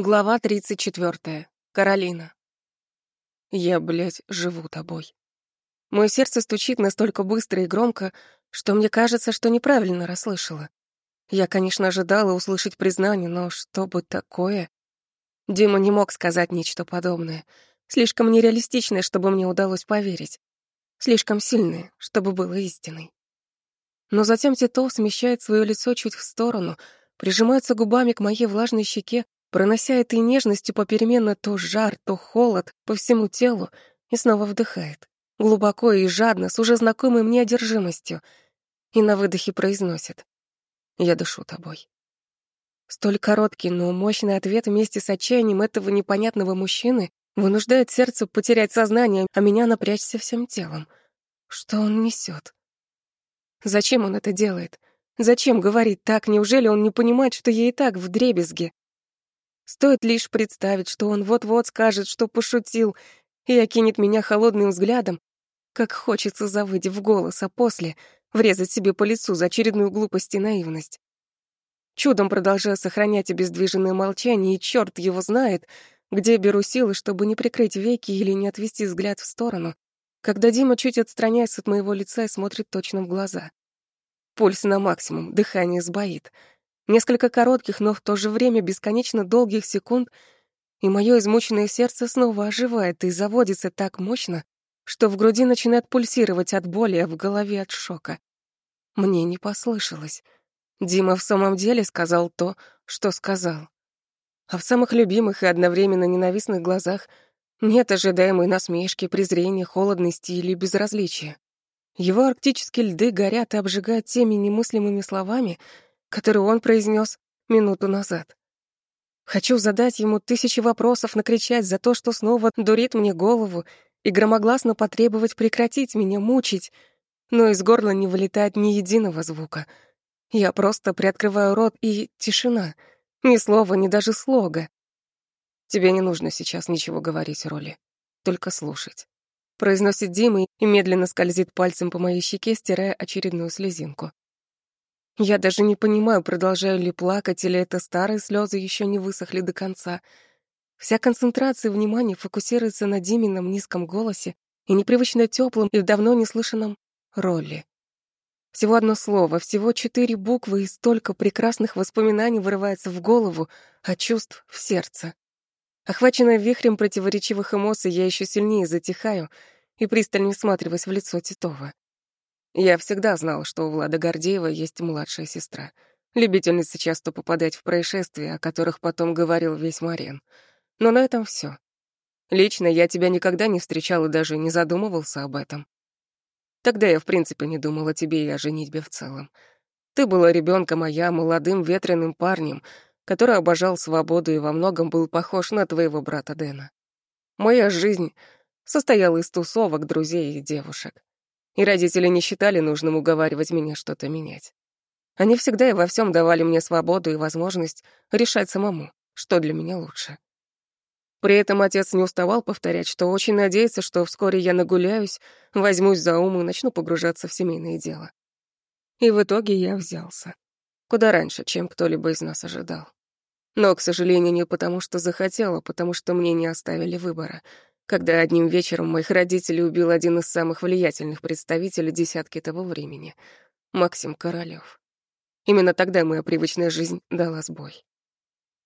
Глава 34. Каролина. Я, блядь, живу тобой. Мое сердце стучит настолько быстро и громко, что мне кажется, что неправильно расслышала. Я, конечно, ожидала услышать признание, но что бы такое? Дима не мог сказать нечто подобное. Слишком нереалистичное, чтобы мне удалось поверить. Слишком сильное, чтобы было истиной. Но затем Титов смещает свое лицо чуть в сторону, прижимается губами к моей влажной щеке пронося этой нежностью попеременно то жар, то холод по всему телу и снова вдыхает, глубоко и жадно, с уже знакомой мне одержимостью, и на выдохе произносит «Я дышу тобой». Столь короткий, но мощный ответ вместе с отчаянием этого непонятного мужчины вынуждает сердце потерять сознание, а меня напрячься всем телом. Что он несет? Зачем он это делает? Зачем говорит так? Неужели он не понимает, что я и так в дребезге? Стоит лишь представить, что он вот-вот скажет, что пошутил, и окинет меня холодным взглядом, как хочется завыть в голос, а после врезать себе по лицу за очередную глупость и наивность. Чудом продолжаю сохранять обездвиженное молчание, и черт его знает, где беру силы, чтобы не прикрыть веки или не отвести взгляд в сторону, когда Дима чуть отстраняется от моего лица и смотрит точно в глаза. Пульс на максимум, дыхание сбоит — Несколько коротких, но в то же время бесконечно долгих секунд, и мое измученное сердце снова оживает и заводится так мощно, что в груди начинает пульсировать от боли, а в голове от шока. Мне не послышалось. Дима в самом деле сказал то, что сказал. А в самых любимых и одновременно ненавистных глазах нет ожидаемой насмешки, презрения, холодности или безразличия. Его арктические льды горят и обжигают теми немыслимыми словами — который он произнес минуту назад. Хочу задать ему тысячи вопросов, накричать за то, что снова дурит мне голову, и громогласно потребовать прекратить меня мучить, но из горла не вылетает ни единого звука. Я просто приоткрываю рот, и тишина. Ни слова, ни даже слога. Тебе не нужно сейчас ничего говорить, Роли. Только слушать. Произносит Дима и медленно скользит пальцем по моей щеке, стирая очередную слезинку. Я даже не понимаю, продолжаю ли плакать, или это старые слезы еще не высохли до конца. Вся концентрация внимания фокусируется на Димином низком голосе и непривычно теплом и давно не слышанном роли. Всего одно слово, всего четыре буквы и столько прекрасных воспоминаний вырывается в голову, а чувств — в сердце. Охваченная вихрем противоречивых эмоций, я еще сильнее затихаю и пристально всматриваюсь в лицо Титова. Я всегда знал, что у Влада Гордеева есть младшая сестра, любительница часто попадать в происшествия, о которых потом говорил весь Марен. Но на этом все. Лично я тебя никогда не встречал и даже не задумывался об этом. Тогда я, в принципе, не думал о тебе и о женитьбе в целом. Ты была ребенком, а я молодым ветреным парнем, который обожал свободу и во многом был похож на твоего брата Дэна. Моя жизнь состояла из тусовок, друзей и девушек и родители не считали нужным уговаривать меня что-то менять. Они всегда и во всем давали мне свободу и возможность решать самому, что для меня лучше. При этом отец не уставал повторять, что очень надеется, что вскоре я нагуляюсь, возьмусь за ум и начну погружаться в семейное дело. И в итоге я взялся. Куда раньше, чем кто-либо из нас ожидал. Но, к сожалению, не потому, что захотела, потому что мне не оставили выбора — когда одним вечером моих родителей убил один из самых влиятельных представителей десятки того времени — Максим Королёв. Именно тогда моя привычная жизнь дала сбой.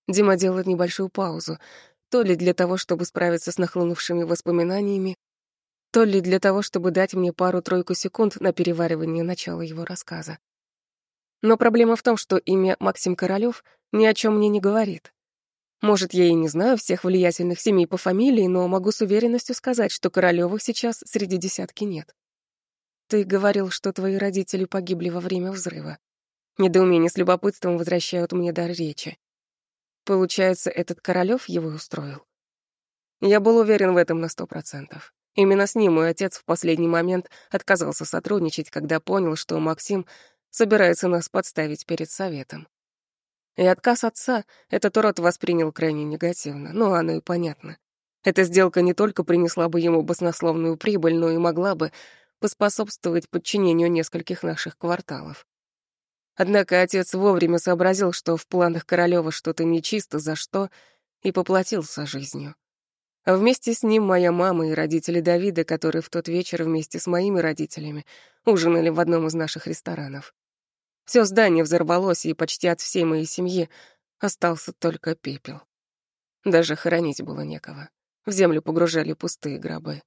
Дима делает небольшую паузу, то ли для того, чтобы справиться с нахлынувшими воспоминаниями, то ли для того, чтобы дать мне пару-тройку секунд на переваривание начала его рассказа. Но проблема в том, что имя Максим Королёв ни о чем мне не говорит. Может, я и не знаю всех влиятельных семей по фамилии, но могу с уверенностью сказать, что Королёвых сейчас среди десятки нет. Ты говорил, что твои родители погибли во время взрыва. Недоумение с любопытством возвращают мне дар речи. Получается, этот Королёв его устроил? Я был уверен в этом на сто процентов. Именно с ним мой отец в последний момент отказался сотрудничать, когда понял, что Максим собирается нас подставить перед советом. И отказ отца этот урод воспринял крайне негативно, ну, оно и понятно. Эта сделка не только принесла бы ему баснословную прибыль, но и могла бы поспособствовать подчинению нескольких наших кварталов. Однако отец вовремя сообразил, что в планах Королёва что-то нечисто, за что и поплатился жизнью. А вместе с ним моя мама и родители Давида, которые в тот вечер вместе с моими родителями ужинали в одном из наших ресторанов. Все здание взорвалось, и почти от всей моей семьи остался только пепел. Даже хоронить было некого. В землю погружали пустые гробы.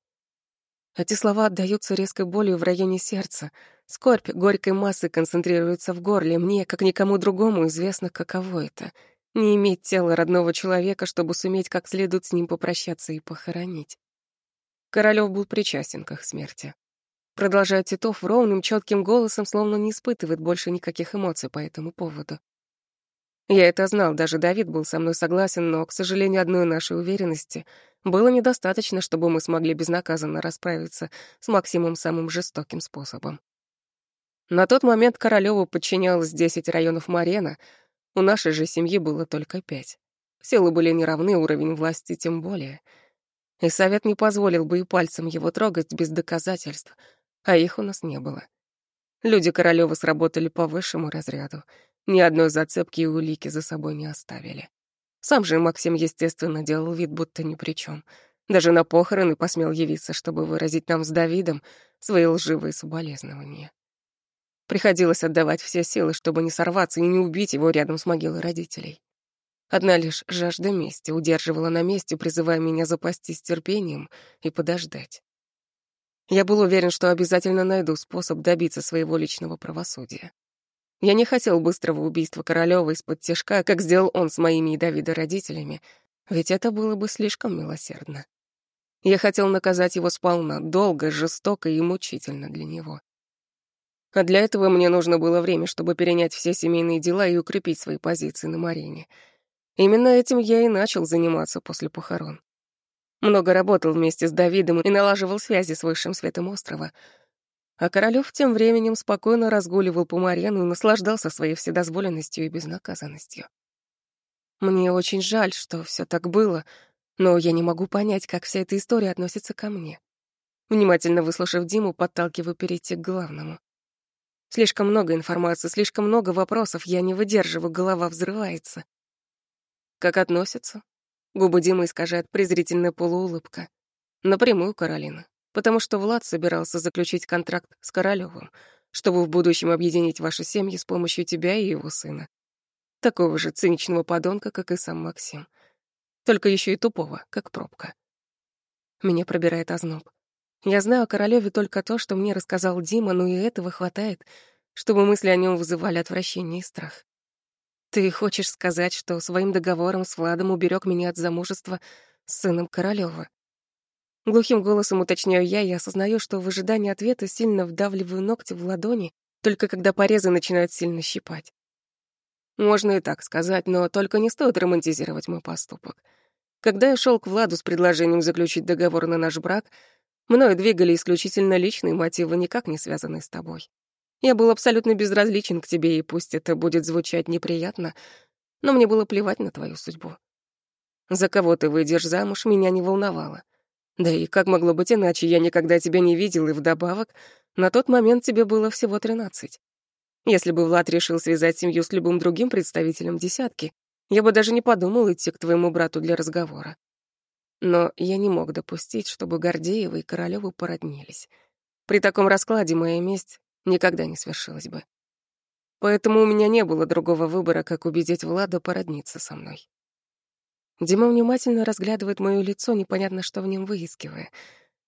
Эти слова отдаются резкой болью в районе сердца. Скорбь горькой массы концентрируется в горле. Мне, как никому другому, известно, каково это — не иметь тела родного человека, чтобы суметь как следует с ним попрощаться и похоронить. Королёв был причастен к их смерти. Продолжая Титов ровным, четким голосом, словно не испытывает больше никаких эмоций по этому поводу. Я это знал, даже Давид был со мной согласен, но, к сожалению, одной нашей уверенности было недостаточно, чтобы мы смогли безнаказанно расправиться с Максимом самым жестоким способом. На тот момент Королёву подчинялось 10 районов Марена — у нашей же семьи было только пять. Силы были неравны, уровень власти тем более. И совет не позволил бы и пальцем его трогать без доказательств, а их у нас не было. Люди Королёва сработали по высшему разряду. Ни одной зацепки и улики за собой не оставили. Сам же Максим, естественно, делал вид, будто ни при чем. Даже на похороны посмел явиться, чтобы выразить нам с Давидом свои лживые соболезнования. Приходилось отдавать все силы, чтобы не сорваться и не убить его рядом с могилой родителей. Одна лишь жажда мести удерживала на месте, призывая меня запастись терпением и подождать. Я был уверен, что обязательно найду способ добиться своего личного правосудия. Я не хотел быстрого убийства Королёва из-под тяжка, как сделал он с моими и Давида родителями, ведь это было бы слишком милосердно. Я хотел наказать его сполна, долго, жестоко и мучительно для него. А для этого мне нужно было время, чтобы перенять все семейные дела и укрепить свои позиции на Марине. Именно этим я и начал заниматься после похорон. Много работал вместе с Давидом и налаживал связи с высшим светом острова. А Королёв тем временем спокойно разгуливал по Марену и наслаждался своей вседозволенностью и безнаказанностью. Мне очень жаль, что все так было, но я не могу понять, как вся эта история относится ко мне. Внимательно выслушав Диму, подталкиваю перейти к главному. Слишком много информации, слишком много вопросов, я не выдерживаю, голова взрывается. Как относятся? Губы Димы искажает презрительная полуулыбка. Напрямую Каролина. Потому что Влад собирался заключить контракт с Королёвым, чтобы в будущем объединить ваши семьи с помощью тебя и его сына. Такого же циничного подонка, как и сам Максим. Только еще и тупого, как пробка. Меня пробирает озноб. Я знаю о королеве только то, что мне рассказал Дима, но и этого хватает, чтобы мысли о нем вызывали отвращение и страх. Ты хочешь сказать, что своим договором с Владом уберег меня от замужества с сыном Королёва? Глухим голосом уточняю я и осознаю, что в ожидании ответа сильно вдавливаю ногти в ладони, только когда порезы начинают сильно щипать. Можно и так сказать, но только не стоит романтизировать мой поступок. Когда я шел к Владу с предложением заключить договор на наш брак — Мною двигали исключительно личные мотивы, никак не связанные с тобой. Я был абсолютно безразличен к тебе, и пусть это будет звучать неприятно, но мне было плевать на твою судьбу. За кого ты выйдешь замуж, меня не волновало. Да и как могло быть иначе, я никогда тебя не видел, и вдобавок, на тот момент тебе было всего тринадцать. Если бы Влад решил связать семью с любым другим представителем десятки, я бы даже не подумал идти к твоему брату для разговора. Но я не мог допустить, чтобы Гордеева и Королёвы породнились. При таком раскладе моя месть никогда не свершилась бы. Поэтому у меня не было другого выбора, как убедить Влада породниться со мной. Дима внимательно разглядывает моё лицо, непонятно что в нем выискивая.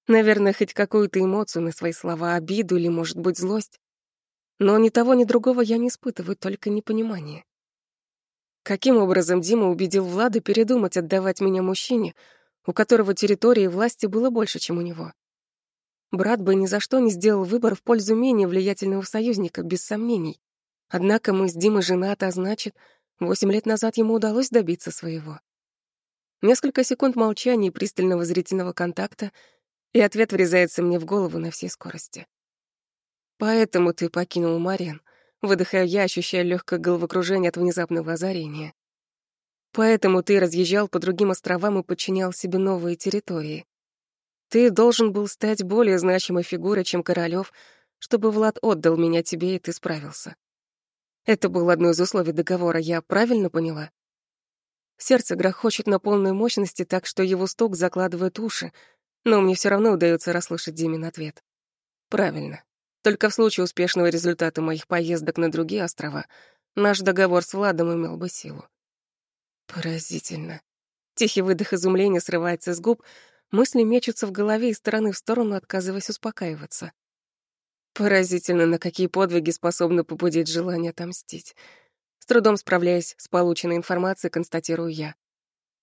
Наверное, хоть какую-то эмоцию на свои слова, обиду или, может быть, злость. Но ни того, ни другого я не испытываю, только непонимание. Каким образом Дима убедил Влада передумать отдавать меня мужчине, у которого территории и власти было больше, чем у него. Брат бы ни за что не сделал выбор в пользу менее влиятельного союзника, без сомнений. Однако мы с Димой женаты, а значит, восемь лет назад ему удалось добиться своего. Несколько секунд молчания и пристального зрительного контакта, и ответ врезается мне в голову на всей скорости. «Поэтому ты покинул Марен», выдыхаю я, ощущая легкое головокружение от внезапного озарения. Поэтому ты разъезжал по другим островам и подчинял себе новые территории. Ты должен был стать более значимой фигурой, чем Королёв, чтобы Влад отдал меня тебе, и ты справился. Это было одно из условий договора, я правильно поняла? Сердце грохочет на полной мощности, так что его стук закладывает уши, но мне все равно удается расслышать Димин ответ. Правильно. Только в случае успешного результата моих поездок на другие острова наш договор с Владом имел бы силу. Поразительно. Тихий выдох изумления срывается с губ, мысли мечутся в голове из стороны в сторону, отказываясь успокаиваться. Поразительно, на какие подвиги способны побудить желание отомстить. С трудом справляясь с полученной информацией, констатирую я.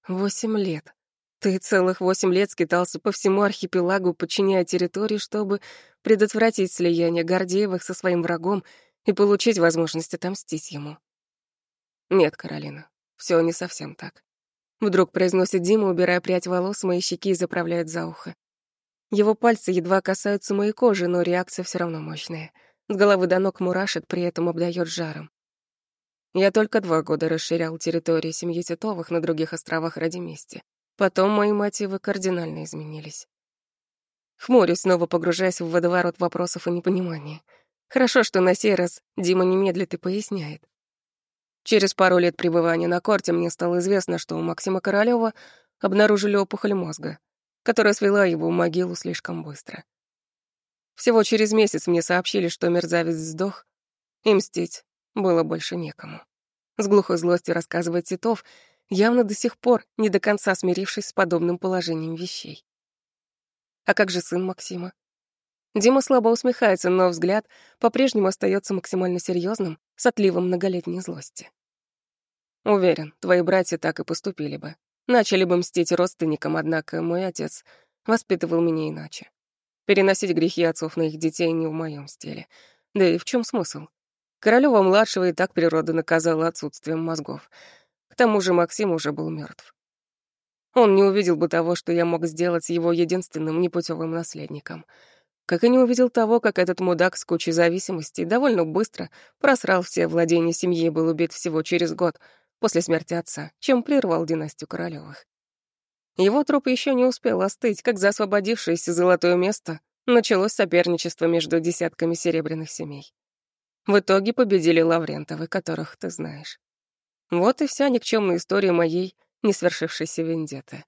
Восемь лет. Ты целых восемь лет скитался по всему архипелагу, подчиняя территории, чтобы предотвратить слияние Гордеевых со своим врагом и получить возможность отомстить ему. Нет, Каролина, все не совсем так. Вдруг произносит Дима, убирая прядь волос моей щеки и заправляет за ухо. Его пальцы едва касаются моей кожи, но реакция все равно мощная. С головы до ног мурашит, при этом обдает жаром. Я только два года расширял территории семьи Титовых на других островах ради мести. Потом мои мотивы кардинально изменились. Хмурюсь, снова погружаясь в водоворот вопросов и непонимания. Хорошо, что на сей раз Дима не медлит и поясняет. Через пару лет пребывания на корте мне стало известно, что у Максима Королёва обнаружили опухоль мозга, которая свела его в могилу слишком быстро. Всего через месяц мне сообщили, что мерзавец сдох, и мстить было больше некому. С глухой злостью рассказывает Титов, явно до сих пор не до конца смирившись с подобным положением вещей. А как же сын Максима? Дима слабо усмехается, но взгляд по-прежнему остается максимально серьезным, с отливом многолетней злости. Уверен, твои братья так и поступили бы. Начали бы мстить родственникам, однако мой отец воспитывал меня иначе. Переносить грехи отцов на их детей не в моем стиле. Да и в чем смысл? Королёва младшего и так природа наказала отсутствием мозгов. К тому же Максим уже был мертв. Он не увидел бы того, что я мог сделать его единственным непутевым наследником. Как и не увидел того, как этот мудак с кучей зависимостей довольно быстро просрал все владения семьи и был убит всего через год после смерти отца, чем прервал династию Королёвых. Его труп еще не успел остыть, как за освободившееся золотое место началось соперничество между десятками серебряных семей. В итоге победили Лаврентовы, которых ты знаешь. Вот и вся никчемная история моей несвершившейся вендетты.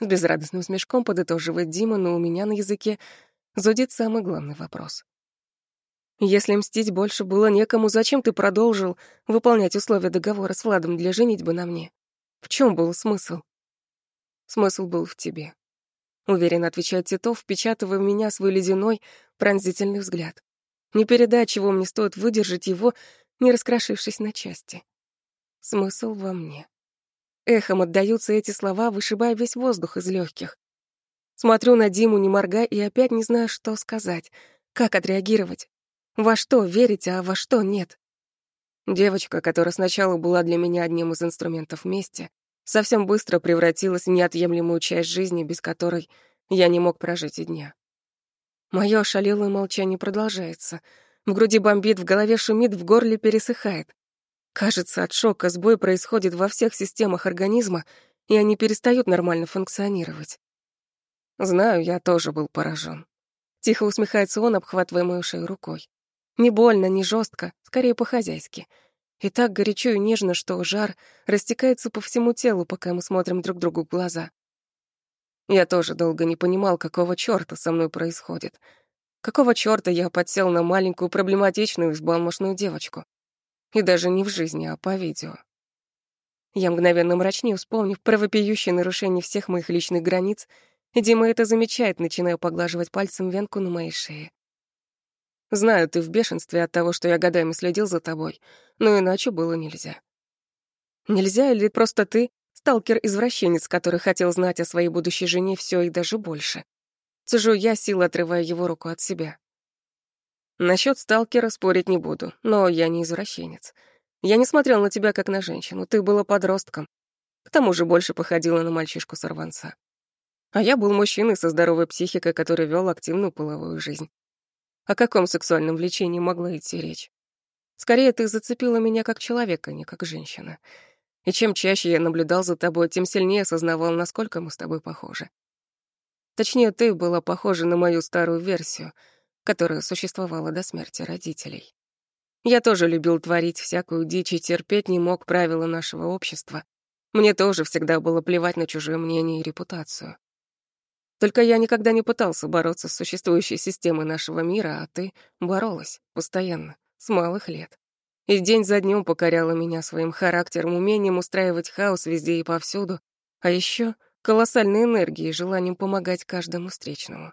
С безрадостным смешком подытоживает Дима, но у меня на языке зудит самый главный вопрос. Если мстить больше было некому, зачем ты продолжил выполнять условия договора с Владом для женитьбы на мне? В чем был смысл? Смысл был в тебе. Уверенно отвечает Титов, впечатывая в меня свой ледяной, пронзительный взгляд. Не передать, чего мне стоит выдержать его, не раскрошившись на части. Смысл во мне. Эхом отдаются эти слова, вышибая весь воздух из легких. Смотрю на Диму, не моргая, и опять не знаю, что сказать, как отреагировать. Во что верить, а во что нет. Девочка, которая сначала была для меня одним из инструментов вместе, совсем быстро превратилась в неотъемлемую часть жизни, без которой я не мог прожить и дня. Моё ошалелое молчание продолжается. В груди бомбит, в голове шумит, в горле пересыхает. Кажется, от шока сбой происходит во всех системах организма, и они перестают нормально функционировать. Знаю, я тоже был поражен. Тихо усмехается он, обхватывая мою шею рукой. Не больно, не жестко, скорее по-хозяйски. И так горячо и нежно, что жар растекается по всему телу, пока мы смотрим друг другу в глаза. Я тоже долго не понимал, какого чёрта со мной происходит. Какого чёрта я подсел на маленькую проблематичную взбалмошную девочку. И даже не в жизни, а по видео. Я мгновенно мрачнее, вспомнив про вопиющее нарушение всех моих личных границ, Дима это замечает, начиная поглаживать пальцем венку на моей шее. Знаю, ты в бешенстве от того, что я годами следил за тобой, но иначе было нельзя. Нельзя или просто ты Сталкер-извращенец, который хотел знать о своей будущей жене все и даже больше. Цежу я, силой отрывая его руку от себя. Насчет сталкера спорить не буду, но я не извращенец. Я не смотрел на тебя как на женщину, ты была подростком. К тому же больше походила на мальчишку-сорванца. А я был мужчиной со здоровой психикой, который вел активную половую жизнь. О каком сексуальном влечении могла идти речь? Скорее, ты зацепила меня как человека, а не как женщина. И чем чаще я наблюдал за тобой, тем сильнее осознавал, насколько мы с тобой похожи. Точнее, ты была похожа на мою старую версию, которая существовала до смерти родителей. Я тоже любил творить всякую дичь и терпеть не мог правила нашего общества. Мне тоже всегда было плевать на чужое мнение и репутацию. Только я никогда не пытался бороться с существующей системой нашего мира, а ты боролась постоянно, с малых лет. И день за днем покоряла меня своим характером, умением устраивать хаос везде и повсюду, а еще колоссальной энергией и желанием помогать каждому встречному.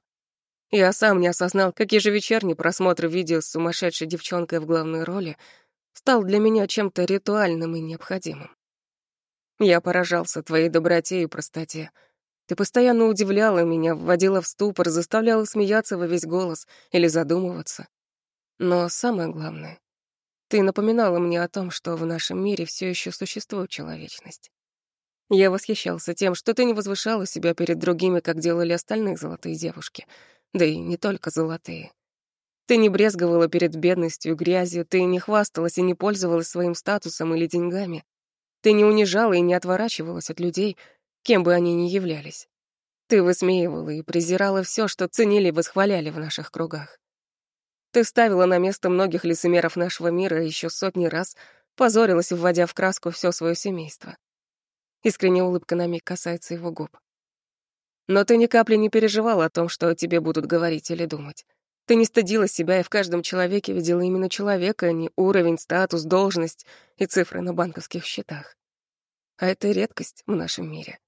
Я сам не осознал, как ежевечерний просмотр видео с сумасшедшей девчонкой в главной роли стал для меня чем-то ритуальным и необходимым. Я поражался твоей доброте и простоте, ты постоянно удивляла меня, вводила в ступор, заставляла смеяться во весь голос или задумываться. Но самое главное, ты напоминала мне о том, что в нашем мире все еще существует человечность. Я восхищался тем, что ты не возвышала себя перед другими, как делали остальные золотые девушки. Да и не только золотые. Ты не брезговала перед бедностью, грязью, ты не хвасталась и не пользовалась своим статусом или деньгами. Ты не унижала и не отворачивалась от людей, кем бы они ни являлись. Ты высмеивала и презирала все, что ценили и восхваляли в наших кругах. Ты ставила на место многих лицемеров нашего мира еще сотни раз позорилась, вводя в краску все свое семейство. Искренняя улыбка на миг касается его губ. Но ты ни капли не переживала о том, что о тебе будут говорить или думать. Ты не стыдила себя и в каждом человеке видела именно человека, а не уровень, статус, должность и цифры на банковских счетах. А это редкость в нашем мире.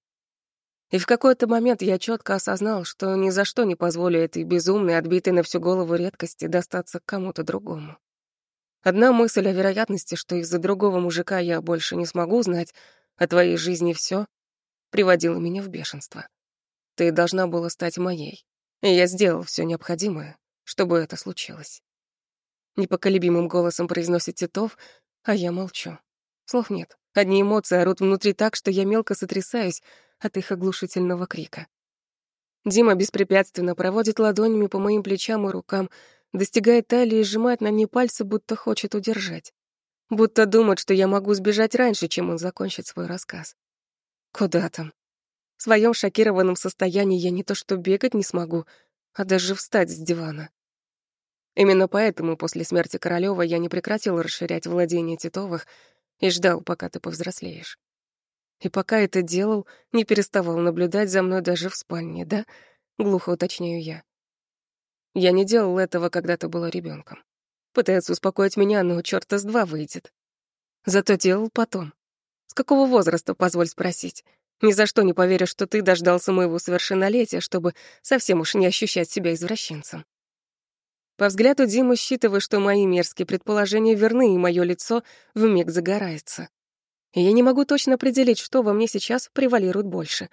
И в какой-то момент я четко осознал, что ни за что не позволю этой безумной, отбитой на всю голову редкости достаться кому-то другому. Одна мысль о вероятности, что из-за другого мужика я больше не смогу знать о твоей жизни все, приводила меня в бешенство. Ты должна была стать моей, и я сделал все необходимое, чтобы это случилось. Непоколебимым голосом произносит Титов, а я молчу. Слов нет. Одни эмоции орут внутри так, что я мелко сотрясаюсь, от их оглушительного крика. Дима беспрепятственно проводит ладонями по моим плечам и рукам, достигает талии и сжимает на ней пальцы, будто хочет удержать. Будто думает, что я могу сбежать раньше, чем он закончит свой рассказ. Куда там? В своем шокированном состоянии я не то что бегать не смогу, а даже встать с дивана. Именно поэтому после смерти Королёва я не прекратил расширять владение Титовых и ждал, пока ты повзрослеешь. И пока это делал, не переставал наблюдать за мной даже в спальне, да? Глухо уточняю я. Я не делал этого, когда ты была ребенком. Пытается успокоить меня, но чёрта с два выйдет. Зато делал потом. С какого возраста, позволь спросить? Ни за что не поверю, что ты дождался моего совершеннолетия, чтобы совсем уж не ощущать себя извращенцем. По взгляду Димы считываю, что мои мерзкие предположения верны, и мое лицо вмиг загорается и я не могу точно определить, что во мне сейчас превалирует больше.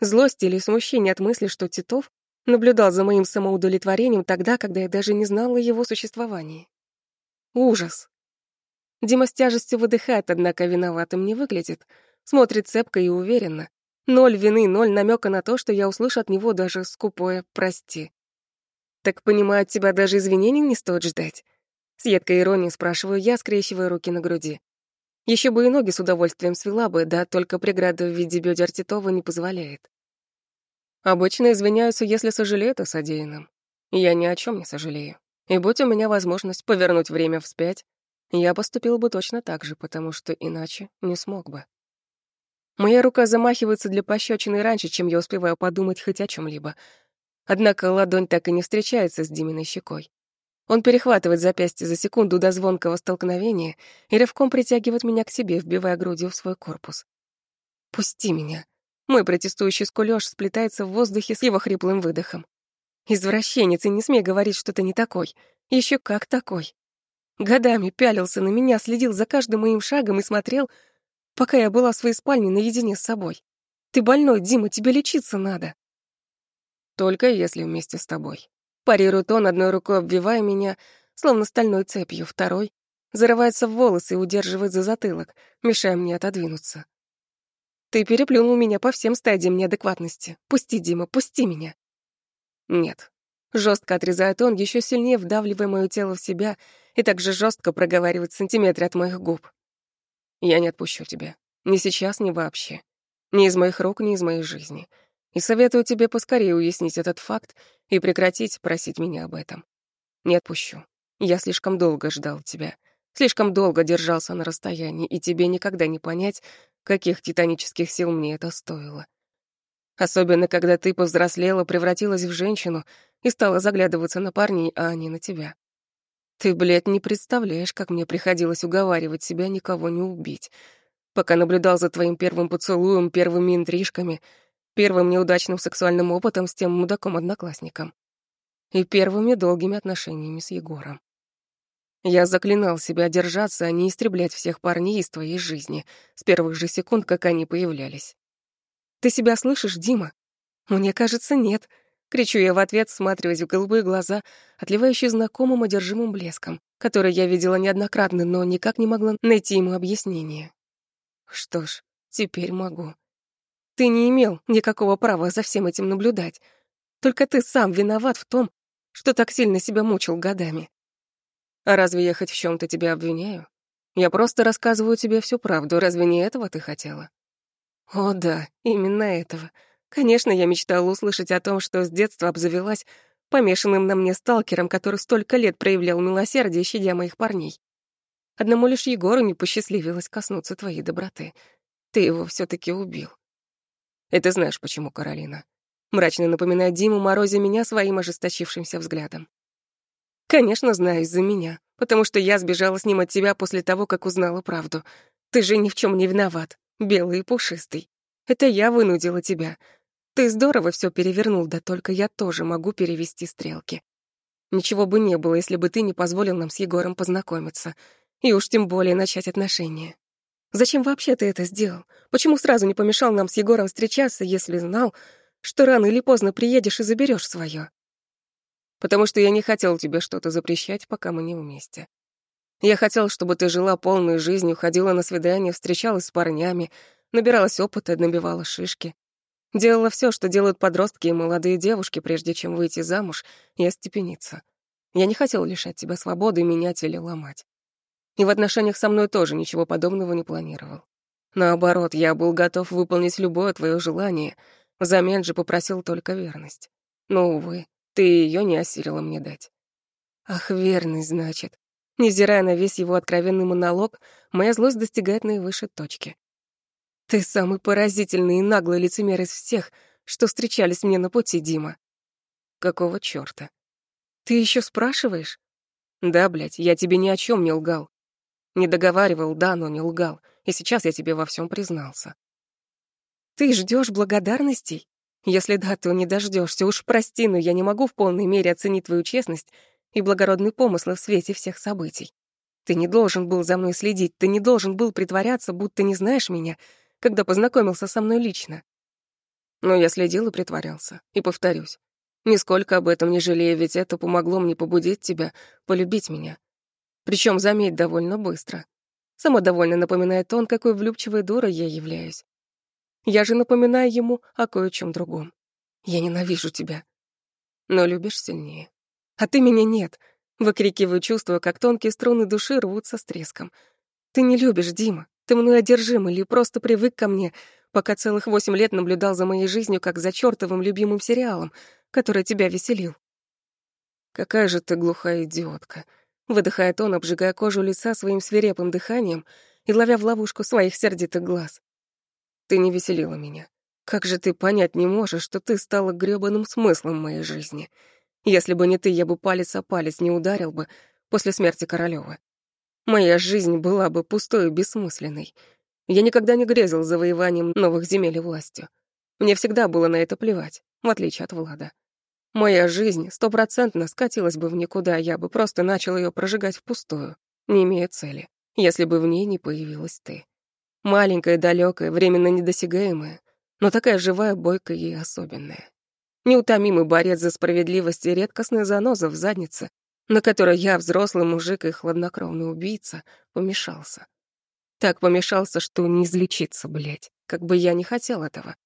Злость или смущение от мысли, что Титов наблюдал за моим самоудовлетворением тогда, когда я даже не знала его существовании. Ужас. Дима с тяжестью выдыхает, однако виноватым не выглядит. Смотрит цепко и уверенно. Ноль вины, ноль намека на то, что я услышу от него даже скупое «прости». «Так, понимаю, от тебя даже извинений не стоит ждать?» С едкой иронией спрашиваю я, скрещивая руки на груди. Еще бы и ноги с удовольствием свела бы, да только преграда в виде бедер Титова не позволяет. Обычно извиняются, если сожалеют о содеянном. Я ни о чем не сожалею. И будь у меня возможность повернуть время вспять, я поступил бы точно так же, потому что иначе не смог бы. Моя рука замахивается для пощечины раньше, чем я успеваю подумать хоть о чем либо Однако ладонь так и не встречается с Диминой щекой. Он перехватывает запястье за секунду до звонкого столкновения и рывком притягивает меня к себе, вбивая грудью в свой корпус. «Пусти меня!» Мой протестующий скулёж сплетается в воздухе с его хриплым выдохом. «Извращенец, и не смей говорить, что ты не такой. Еще как такой!» Годами пялился на меня, следил за каждым моим шагом и смотрел, пока я была в своей спальне наедине с собой. «Ты больной, Дима, тебе лечиться надо!» «Только если вместе с тобой», Парирует он, одной рукой обвивая меня, словно стальной цепью, второй зарывается в волосы и удерживает за затылок, мешая мне отодвинуться. Ты переплюнул меня по всем стадиям неадекватности. Пусти, Дима, пусти меня. Нет. Жестко отрезает он, еще сильнее вдавливая мое тело в себя и также жестко проговаривает сантиметры от моих губ. Я не отпущу тебя. Ни сейчас, ни вообще. Ни из моих рук, ни из моей жизни. И советую тебе поскорее уяснить этот факт и прекратить просить меня об этом. Не отпущу. Я слишком долго ждал тебя. Слишком долго держался на расстоянии, и тебе никогда не понять, каких титанических сил мне это стоило. Особенно, когда ты повзрослела, превратилась в женщину и стала заглядываться на парней, а не на тебя. Ты, блядь, не представляешь, как мне приходилось уговаривать себя никого не убить, пока наблюдал за твоим первым поцелуем, первыми интрижками, первым неудачным сексуальным опытом с тем мудаком-одноклассником и первыми долгими отношениями с Егором. Я заклинал себя держаться, а не истреблять всех парней из твоей жизни с первых же секунд, как они появлялись. Ты себя слышишь, Дима? Мне кажется, нет. Кричу я в ответ, всматриваясь в голубые глаза, отливающие знакомым одержимым блеском, который я видела неоднократно, но никак не могла найти ему объяснение. Что ж, теперь могу. Ты не имел никакого права за всем этим наблюдать. Только ты сам виноват в том, что так сильно себя мучил годами. А разве я хоть в чем то тебя обвиняю? Я просто рассказываю тебе всю правду. Разве не этого ты хотела? О да, именно этого. Конечно, я мечтала услышать о том, что с детства обзавелась помешанным на мне сталкером, который столько лет проявлял милосердие, щадя моих парней. Одному лишь Егору не посчастливилось коснуться твоей доброты. Ты его все таки убил. Ты знаешь, почему, Каролина. Мрачно напоминает Диму, морозя меня своим ожесточившимся взглядом. Конечно, знаю из-за меня, потому что я сбежала с ним от тебя после того, как узнала правду. Ты же ни в чем не виноват, белый и пушистый. Это я вынудила тебя, ты здорово все перевернул, да только я тоже могу перевести стрелки. Ничего бы не было, если бы ты не позволил нам с Егором познакомиться. И уж тем более начать отношения. Зачем вообще ты это сделал? Почему сразу не помешал нам с Егором встречаться, если знал, что рано или поздно приедешь и заберешь свое? Потому что я не хотел тебе что-то запрещать, пока мы не вместе. Я хотел, чтобы ты жила полной жизнью, ходила на свидания, встречалась с парнями, набиралась опыта, набивала шишки. Делала все, что делают подростки и молодые девушки, прежде чем выйти замуж и остепениться. Я не хотел лишать тебя свободы, менять или ломать. И в отношениях со мной тоже ничего подобного не планировал. Наоборот, я был готов выполнить любое твое желание, взамен же попросил только верность. Но, увы, ты ее не осилила мне дать. Ах, верность, значит. Невзирая на весь его откровенный монолог, моя злость достигает наивысшей точки. Ты самый поразительный и наглый лицемер из всех, что встречались мне на пути, Дима. Какого чёрта? Ты ещё спрашиваешь? Да, блядь, я тебе ни о чём не лгал. Не договаривал, да, но не лгал. И сейчас я тебе во всём признался. Ты ждёшь благодарностей? Если да, то не дождёшься. Уж прости, но я не могу в полной мере оценить твою честность и благородный помысл в свете всех событий. Ты не должен был за мной следить, ты не должен был притворяться, будто не знаешь меня когда познакомился со мной лично. Но я следил и притворялся. И повторюсь, нисколько об этом не жалею, ведь это помогло мне побудить тебя полюбить меня. Причем, заметь, довольно быстро. Самодовольно напоминает он, какой влюбчивой дурой я являюсь. Я же напоминаю ему о кое-чем другом. Я ненавижу тебя. Но любишь сильнее. А ты меня нет. Выкрикиваю, чувствуя, как тонкие струны души рвутся с треском. Ты не любишь, Дима. Ты мной одержим или просто привык ко мне, пока целых восемь лет наблюдал за моей жизнью, как за чертовым любимым сериалом, который тебя веселил. Какая же ты глухая идиотка. Выдыхает он, обжигая кожу лица своим свирепым дыханием и ловя в ловушку своих сердитых глаз. Ты не веселила меня. Как же ты понять не можешь, что ты стала грёбаным смыслом моей жизни? Если бы не ты, я бы палец о палец не ударил бы после смерти Королёва. Моя жизнь была бы пустой и бессмысленной. Я никогда не грезил завоеванием новых земель и властью. Мне всегда было на это плевать, в отличие от Влада. Моя жизнь стопроцентно скатилась бы в никуда, я бы просто начал ее прожигать впустую, не имея цели, если бы в ней не появилась ты. Маленькая, далекая, временно недосягаемая, но такая живая, бойкая и особенная. Неутомимый борец за справедливость и редкостная заноза в заднице, на которой я, взрослый мужик и хладнокровный убийца, помешался. Так помешался, что не излечиться, блядь, как бы я не хотел этого.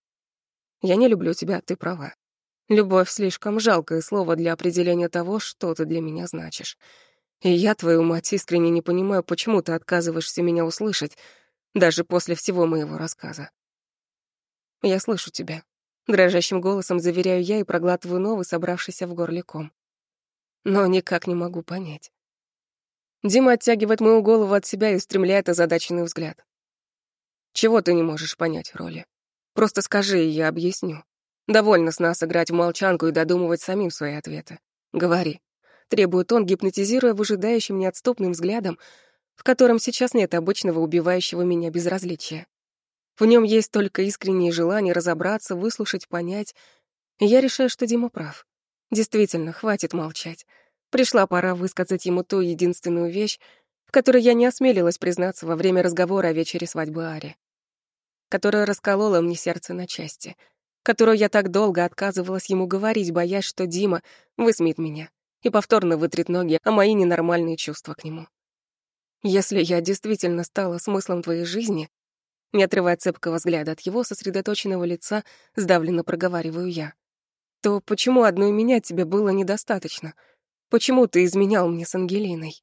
Я не люблю тебя, ты права. Любовь — слишком жалкое слово для определения того, что ты для меня значишь. И я, твою мать, искренне не понимаю, почему ты отказываешься меня услышать, даже после всего моего рассказа. Я слышу тебя. Дрожащим голосом заверяю я и проглатываю новый, собравшийся в горле ком но никак не могу понять. Дима оттягивает мою голову от себя и устремляет озадаченный взгляд. Чего ты не можешь понять, Роли? Просто скажи, и я объясню. Довольно с нас играть в молчанку и додумывать самим свои ответы. Говори. Требует он, гипнотизируя выжидающим неотступным взглядом, в котором сейчас нет обычного убивающего меня безразличия. В нем есть только искреннее желание разобраться, выслушать, понять. И я решаю, что Дима прав. Действительно, хватит молчать. Пришла пора высказать ему ту единственную вещь, в которой я не осмелилась признаться во время разговора о вечере свадьбы Ари, которая расколола мне сердце на части, которую я так долго отказывалась ему говорить, боясь, что Дима высмеет меня и повторно вытрет ноги о мои ненормальные чувства к нему. Если я действительно стала смыслом твоей жизни, не отрывая цепкого взгляда от его сосредоточенного лица, сдавленно проговариваю я, то почему одной меня тебе было недостаточно? Почему ты изменял мне с Ангелиной?